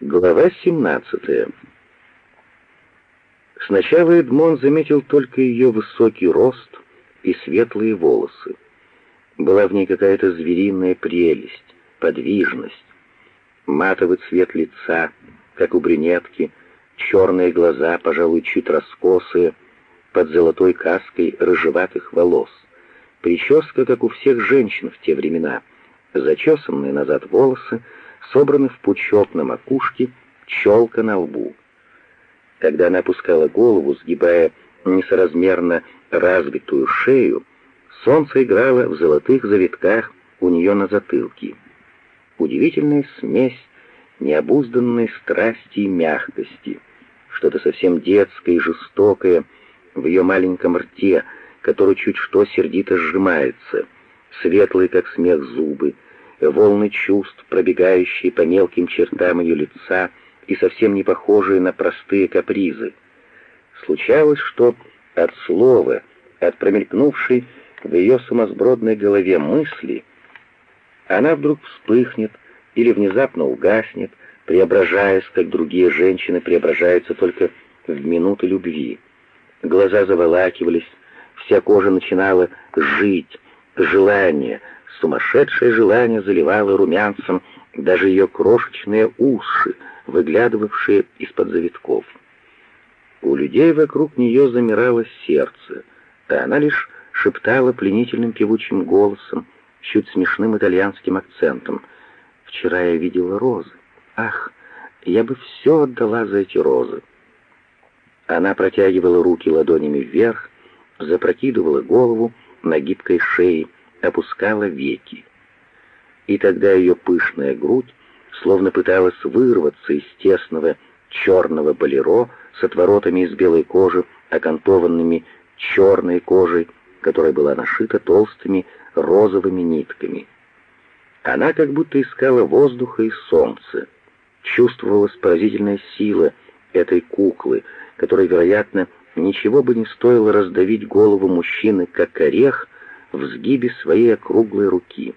Глава 17. Сначала Эдмон заметил только ее высокий рост и светлые волосы. Была в ней какая-то звериная прелесть, подвижность. Матовый цвет лица, как у брюнетки, черные глаза, пожалуй, чуть раскосые, под золотой каской рыжеватых волос. Прическа, как у всех женщин в те времена, зачесанные назад волосы, собраны в пучок на макушке, челка на лбу. Когда она опускала голову, сгибая несоразмерно развитую шею, солнце играло в золотых завитках у нее на затылке. Удивительная смесь необузданной страсти и мягкости, что-то совсем детское и жестокое в ее маленьком рте, который чуть что сердито сжимается, светлые, как смех, зубы, волны чувств, пробегающие по мелким чертам ее лица и совсем не похожие на простые капризы. Случалось, что от слова, от промелькнувшей в ее сумасбродной голове мысли, она вдруг вспыхнет или внезапно угаснет, преображаясь, как другие женщины преображаются только в минуты любви. Глаза заволакивались, вся кожа начинала жить, желание — Сумасшедшее желание заливало румянцем даже ее крошечные уши, выглядывавшие из-под завитков. У людей вокруг нее замирало сердце, а она лишь шептала пленительным певучим голосом, чуть смешным итальянским акцентом. «Вчера я видела розы. Ах, я бы все отдала за эти розы». Она протягивала руки ладонями вверх, запрокидывала голову на гибкой шее, опускала веки. И тогда ее пышная грудь словно пыталась вырваться из тесного черного болеро с отворотами из белой кожи, окантованными черной кожей, которая была нашита толстыми розовыми нитками. Она как будто искала воздуха и солнца. Чувствовалась поразительная сила этой куклы, которой, вероятно, ничего бы не стоило раздавить голову мужчины, как орех, в сгибе своей округлой руки.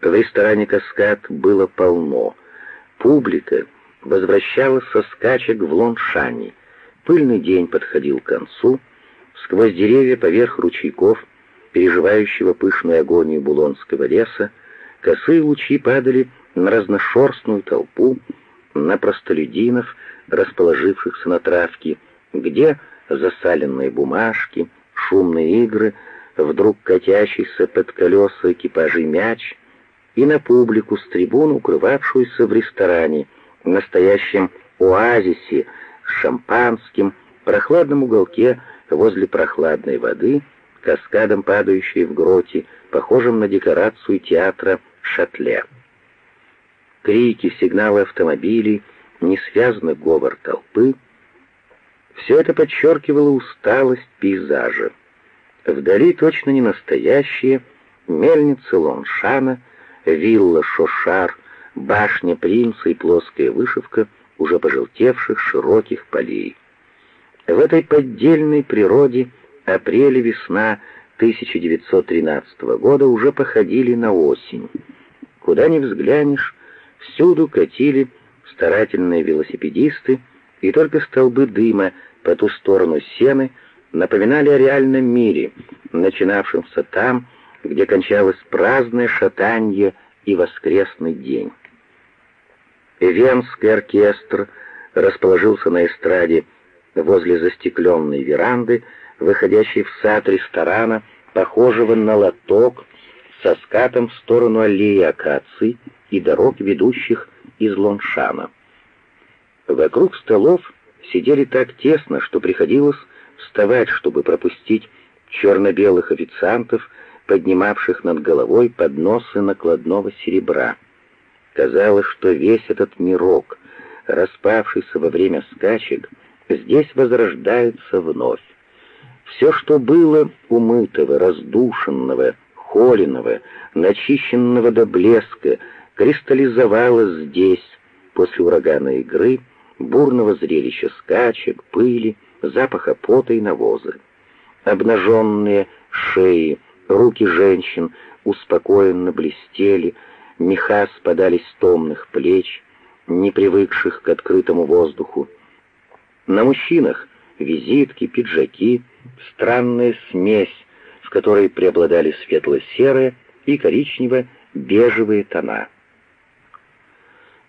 В ресторане «Каскад» было полно. Публика возвращалась со скачек в Лоншане. Пыльный день подходил к концу. Сквозь деревья поверх ручейков, переживающего пышную агонию Булонского леса, косые лучи падали на разношерстную толпу, на простолюдинов, расположившихся на травке, где засаленные бумажки, шумные игры — вдруг катящийся под колеса экипажей мяч, и на публику с трибун, укрывавшуюся в ресторане, в настоящем оазисе с шампанским, прохладном уголке возле прохладной воды, каскадом падающей в гроте, похожем на декорацию театра Шатле. Крики, сигналы автомобилей, несвязный говор толпы — все это подчеркивало усталость пейзажа. Вдали точно не настоящие мельницы Лоншана, вилла Шошар, башня принца и плоская вышивка уже пожелтевших широких полей. В этой поддельной природе апрель и весна 1913 года уже походили на осень. Куда ни взглянешь, всюду катили старательные велосипедисты, и только столбы дыма по ту сторону сены — напоминали о реальном мире, начинавшемся там, где кончалось праздное шатанье и воскресный день. Венский оркестр расположился на эстраде возле застекленной веранды, выходящей в сад ресторана, похожего на лоток со скатом в сторону аллеи акаций и дорог, ведущих из Лоншана. Вокруг столов сидели так тесно, что приходилось вставать, чтобы пропустить черно-белых официантов, поднимавших над головой подносы накладного серебра. Казалось, что весь этот мирок, распавшийся во время скачек, здесь возрождается вновь. Все, что было умытого, раздушенного, холеного, начищенного до блеска, кристаллизовалось здесь, после урагана игры, бурного зрелища скачек, пыли, запаха пота и навоза. Обнаженные шеи, руки женщин успокоенно блестели, меха спадали с томных плеч, не привыкших к открытому воздуху. На мужчинах визитки, пиджаки, странная смесь, в которой преобладали светло-серые и коричнево-бежевые тона.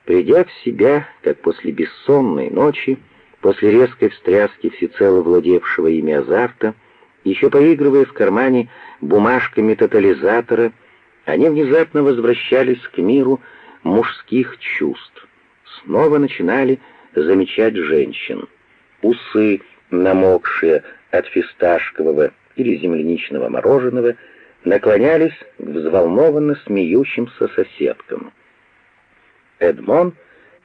Придя в себя, как после бессонной ночи, после резкой встряски всецело владевшего ими азарта, еще поигрывая в кармане бумажками тотализатора, они внезапно возвращались к миру мужских чувств. Снова начинали замечать женщин. Усы, намокшие от фисташкового или земляничного мороженого, наклонялись к взволнованно смеющимся соседкам. Эдмон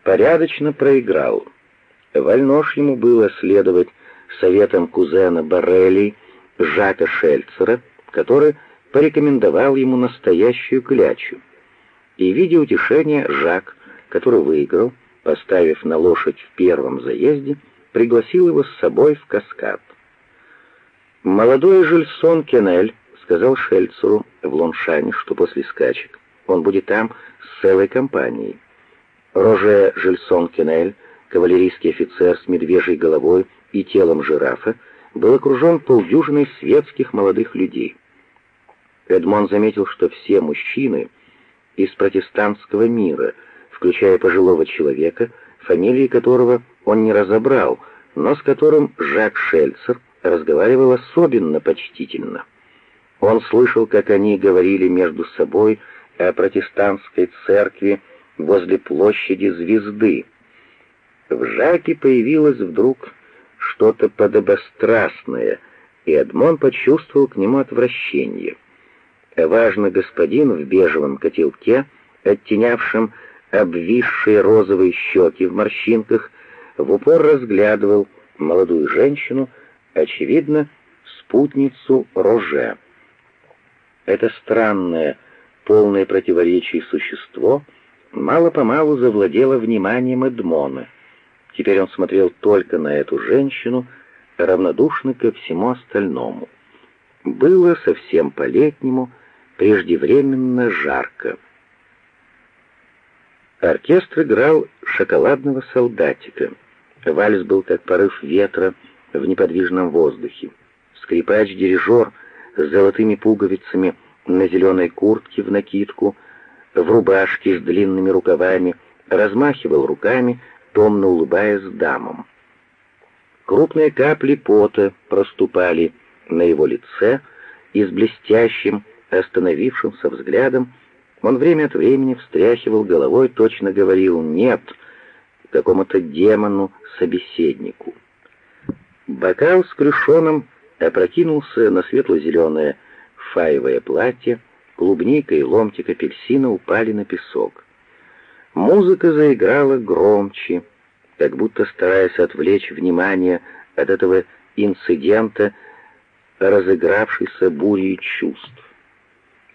порядочно проиграл. Вольнож ему было следовать советам кузена Барелли, Жака Шельцера, который порекомендовал ему настоящую клячу. И, видя утешение, Жак, который выиграл, поставив на лошадь в первом заезде, пригласил его с собой в каскад. Молодой Жильсон Кенель сказал Шельцеру в Лоншане, что после скачек он будет там с целой компанией. Роже Жильсон Кенель, кавалерийский офицер с медвежьей головой и телом жирафа, был окружен полдюжиной светских молодых людей. Эдмон заметил, что все мужчины из протестантского мира, включая пожилого человека, фамилии которого он не разобрал, но с которым Жак Шельцер разговаривал особенно почтительно. Он слышал, как они говорили между собой о протестантской церкви возле площади Звезды. В Жаке появилось вдруг что-то подобострастное, и Эдмон почувствовал к нему отвращение. Важный господин в бежевом котелке, оттенявшем обвисшие розовые щеки в морщинках, в упор разглядывал молодую женщину, очевидно, спутницу Роже. Это странное, полное противоречий существо — мало-помалу завладело вниманием Эдмона. Теперь он смотрел только на эту женщину, равнодушный ко всему остальному. Было совсем по-летнему, преждевременно жарко. Оркестр играл шоколадного солдатика. Вальс был как порыв ветра в неподвижном воздухе. Скрипач-дирижер с золотыми пуговицами на зеленой куртке в накидку — в рубашке с длинными рукавами, размахивал руками, томно улыбаясь дамам. Крупные капли пота проступали на его лице, и с блестящим, остановившимся взглядом он время от времени встряхивал головой, точно говорил «нет» какому-то демону-собеседнику. Бокал с крюшоном опрокинулся на светло-зеленое фаевое платье, клубника и ломтик апельсина упали на песок. Музыка заиграла громче, как будто стараясь отвлечь внимание от этого инцидента, разыгравшейся бурей чувств.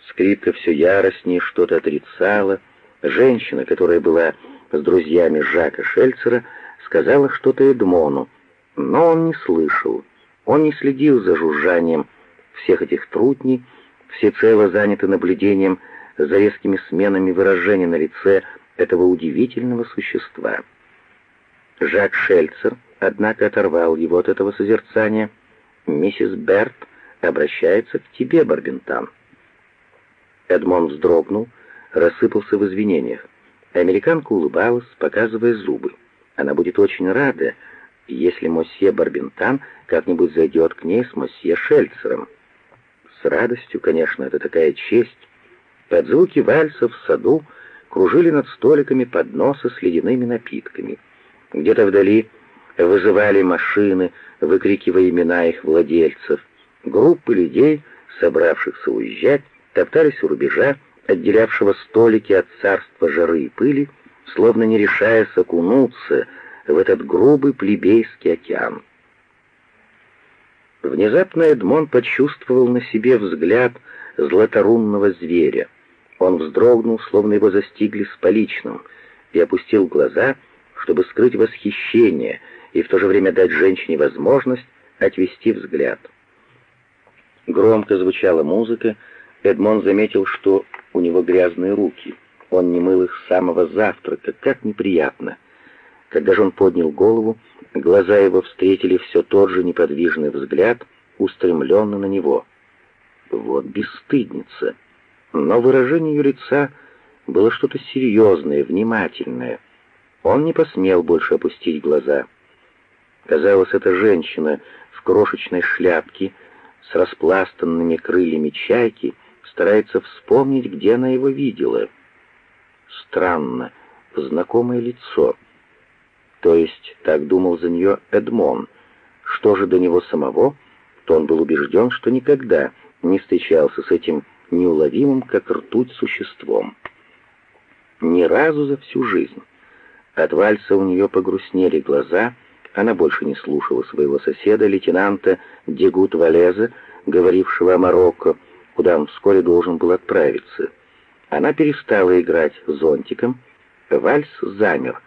Скрипка все яростнее что-то отрицала. Женщина, которая была с друзьями Жака Шельцера, сказала что-то Эдмону, но он не слышал. Он не следил за жужжанием всех этих трутней, всецело заняты наблюдением за резкими сменами выражения на лице этого удивительного существа. Жак Шельцер, однако, оторвал его от этого созерцания. «Миссис Берт обращается к тебе, Барбентан». Эдмон вздрогнул, рассыпался в извинениях. Американка улыбалась, показывая зубы. Она будет очень рада, если мосье Барбентан как-нибудь зайдет к ней с мосье Шельцером. С радостью, конечно, это такая честь. Под звуки вальса в саду кружили над столиками подносы с ледяными напитками. Где-то вдали вызывали машины, выкрикивая имена их владельцев. Группы людей, собравшихся уезжать, топтались у рубежа, отделявшего столики от царства жары и пыли, словно не решаясь окунуться в этот грубый плебейский океан. Внезапно Эдмон почувствовал на себе взгляд златорунного зверя. Он вздрогнул, словно его застигли с поличным, и опустил глаза, чтобы скрыть восхищение и в то же время дать женщине возможность отвести взгляд. Громко звучала музыка, Эдмон заметил, что у него грязные руки. Он не мыл их с самого завтрака, как неприятно. Когда же он поднял голову, глаза его встретили все тот же неподвижный взгляд, устремленный на него. Вот бесстыдница. Но выражение ее лица было что-то серьезное, внимательное. Он не посмел больше опустить глаза. Казалось, эта женщина в крошечной шляпке с распластанными крыльями чайки старается вспомнить, где она его видела. Странно, знакомое лицо. То есть, так думал за нее Эдмон. Что же до него самого, то он был убежден, что никогда не встречался с этим неуловимым, как ртуть, существом. Ни разу за всю жизнь. От вальса у нее погрустнели глаза, она больше не слушала своего соседа, лейтенанта Дегут Валеза, говорившего о Марокко, куда он вскоре должен был отправиться. Она перестала играть зонтиком, вальс замер.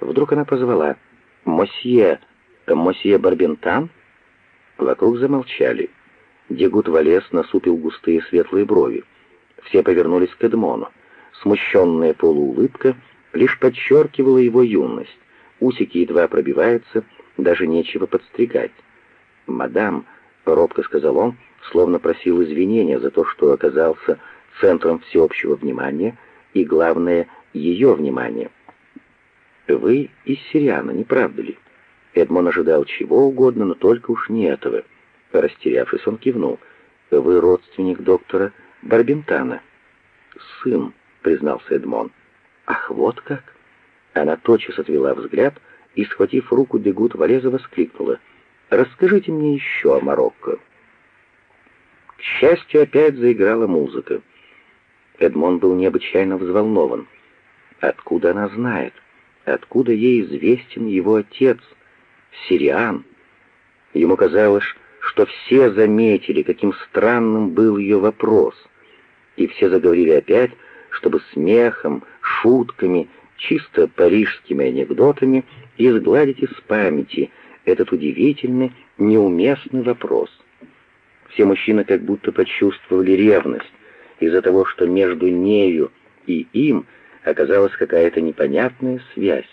Вдруг она позвала «Мосье, мосье Барбентан?» Вокруг замолчали. Дегут Валес насупил густые светлые брови. Все повернулись к Эдмону. Смущенная полуулыбка лишь подчеркивала его юность. Усики едва пробиваются, даже нечего подстригать. «Мадам», — робко сказал он, словно просил извинения за то, что оказался центром всеобщего внимания и, главное, ее внимания. «Вы из Сириана, не правда ли?» Эдмон ожидал чего угодно, но только уж не этого. Растерявшись, он кивнул. «Вы родственник доктора Барбентана?» «Сын», — признался Эдмон. «Ах, вот как!» Она тотчас отвела взгляд и, схватив руку Дегут Валеза, воскликнула. «Расскажите мне еще о Марокко». К счастью, опять заиграла музыка. Эдмон был необычайно взволнован. Откуда она знает? Откуда ей известен его отец, Сириан? Ему казалось, что все заметили, каким странным был ее вопрос, и все заговорили опять, чтобы смехом, шутками, чисто парижскими анекдотами изгладить из памяти этот удивительный, неуместный вопрос. Все мужчины как будто почувствовали ревность из-за того, что между нею и им оказалась какая-то непонятная связь.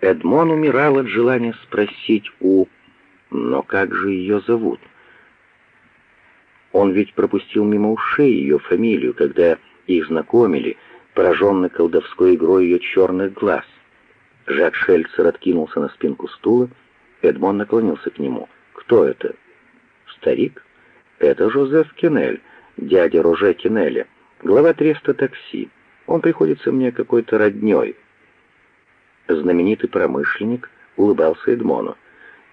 Эдмон умирал от желания спросить у... Но как же ее зовут? Он ведь пропустил мимо ушей ее фамилию, когда их знакомили, пораженный колдовской игрой ее черных глаз. Жак Шельцер откинулся на спинку стула, Эдмон наклонился к нему. «Кто это?» «Старик?» «Это Жозеф Кеннель, дядя Роже Кеннеля, глава треста такси. Он приходится мне какой-то роднёй». Знаменитый промышленник улыбался Эдмону.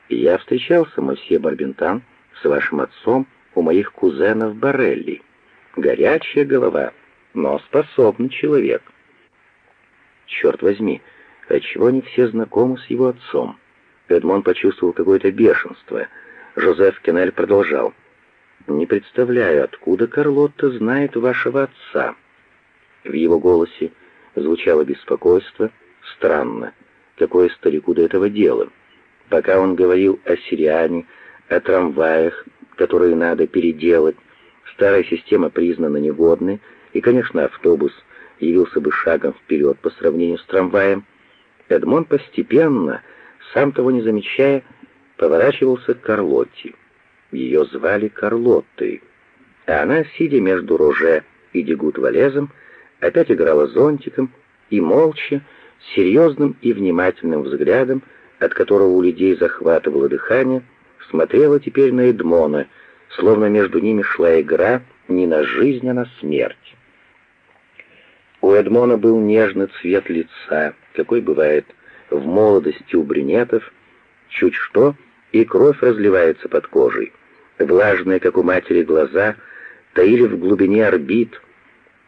«Я встречался, мосье Барбентан, с вашим отцом у моих кузенов Барелли. Горячая голова, но способный человек». «Черт возьми, отчего не все знакомы с его отцом?» Эдмон почувствовал какое-то бешенство. Жозеф Кеннель продолжал. «Не представляю, откуда Карлотта знает вашего отца». В его голосе звучало беспокойство. Странно, какое старику до этого дело. Пока он говорил о Сириане, о трамваях, которые надо переделать, старая система признана негодной, и, конечно, автобус явился бы шагом вперед по сравнению с трамваем, Эдмон постепенно, сам того не замечая, поворачивался к Карлотте. Ее звали Карлоттой, а она, сидя между Роже и Дегут-Валезом, опять играла зонтиком и молча, серьезным и внимательным взглядом от которого у людей захватывало дыхание, смотрела теперь на Эдмона, словно между ними шла игра не на жизнь, а на смерть. У Эдмона был нежный цвет лица, какой бывает в молодости у брюнетов, чуть что, и кровь разливается под кожей. Влажные, как у матери, глаза таили в глубине орбит,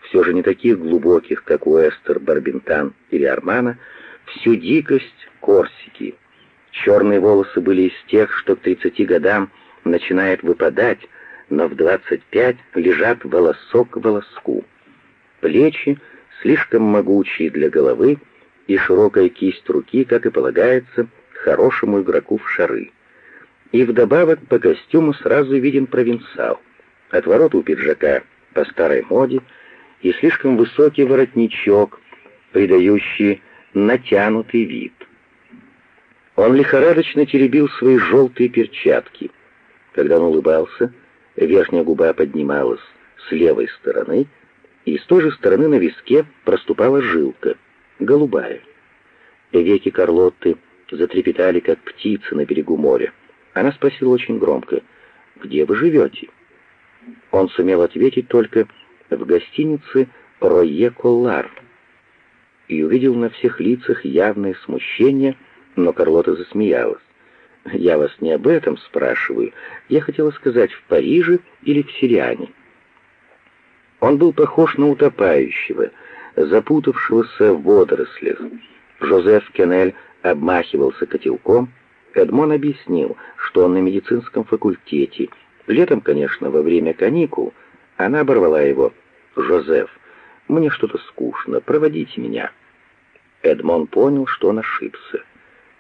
все же не таких глубоких, как у Эстер, Барбентан или Армана, всю дикость Корсики. Черные волосы были из тех, что к 30 годам начинает выпадать, но в 25 лежат волосок к волоску. Плечи слишком могучие для головы, и широкая кисть руки, как и полагается, хорошему игроку в шары. И вдобавок по костюму сразу виден провинциал. Отворот у пиджака по старой моде, и слишком высокий воротничок, придающий натянутый вид. Он лихорадочно теребил свои желтые перчатки. Когда он улыбался, верхняя губа поднималась с левой стороны, и с той же стороны на виске проступала жилка, голубая. Веки Карлотты затрепетали, как птицы на берегу моря. Она спросила очень громко, «Где вы живете?» Он сумел ответить только в гостинице «Рое Коллар» и увидел на всех лицах явное смущение, но Карлота засмеялась. «Я вас не об этом спрашиваю. Я хотела сказать, в Париже или в Сириане». Он был похож на утопающего, запутавшегося в водорослях. Жозеф Кеннель обмахивался котелком. Эдмон объяснил, что он на медицинском факультете. Летом, конечно, во время каникул. Она оборвала его. «Жозеф, мне что-то скучно, проводите меня». Эдмон понял, что он ошибся.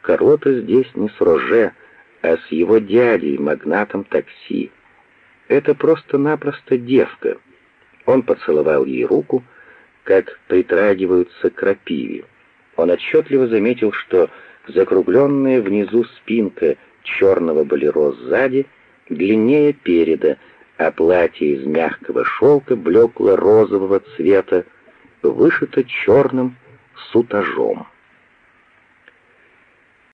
Карлота здесь не с Роже, а с его дядей, магнатом такси. Это просто-напросто девка. Он поцеловал ей руку, как притрагиваются крапиве. Он отчетливо заметил, что закругленная внизу спинка черного болеро сзади длиннее переда, а платье из мягкого шелка блекло-розового цвета вышито черным сутажом.